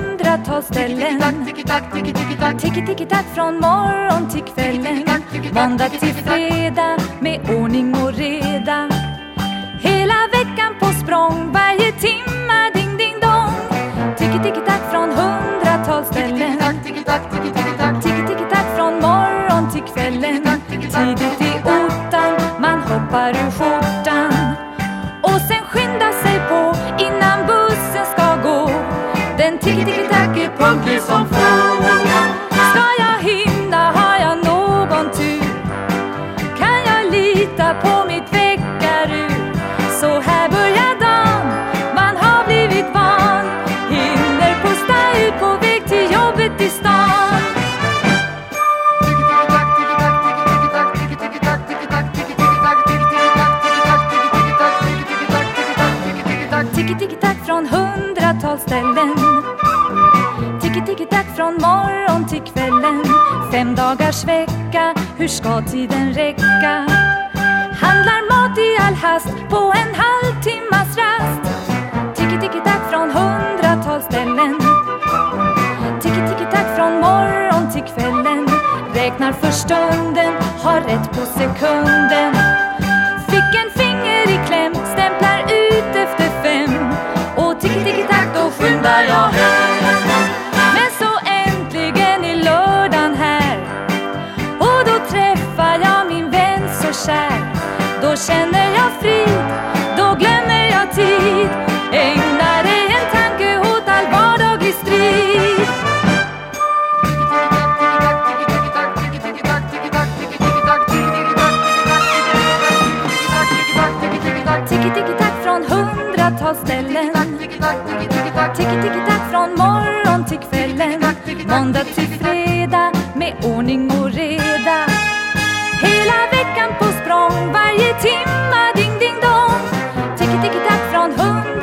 hundratals ställen. Tiki tiki tack från morgon till kvällen. Måndag till fredag med ordning och reda. Hela veckan på språng varje timma ding ding dong. Tiki tiki tack från hundratals ställen. Tiki tiki tack från morgon till kvällen. Tidigt som fråga Ska jag hinna? Har jag någon tur? Kan jag lita på mitt väckarur Så här börjar dagen, man har blivit van. Hinner posta ut på väg till jobbet i stan. Tiki tiki tack från hundratals ställen. Tiki tiki tack från morgon till kvällen. Fem dagars vecka, hur ska tiden räcka? Handlar mat i all hast på en halvtimmas rast. Tiki tiki tack från hundratals ställen. Tiki tiki tack från morgon till kvällen. Räknar för stunden, har rätt på sekunden. Fick en finger i kläm, stämplar ut efter fem. Och tiki tiki tack, då skyndar jag hem. Frid, då glömmer jag tid. Ägnar dig en tanke åt all vardaglig strid. Tiki tiki tack från hundratals ställen. Tiki tiki tack från morgon till kvällen. Måndag till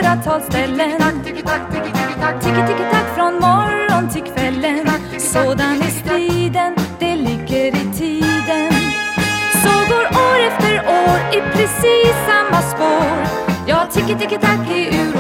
hundratals ställen Tiki tiki tack från morgon till kvällen. Sådan är striden, det ligger i tiden. Så går år efter år i precis samma spår. Ja, tiki tiki tack är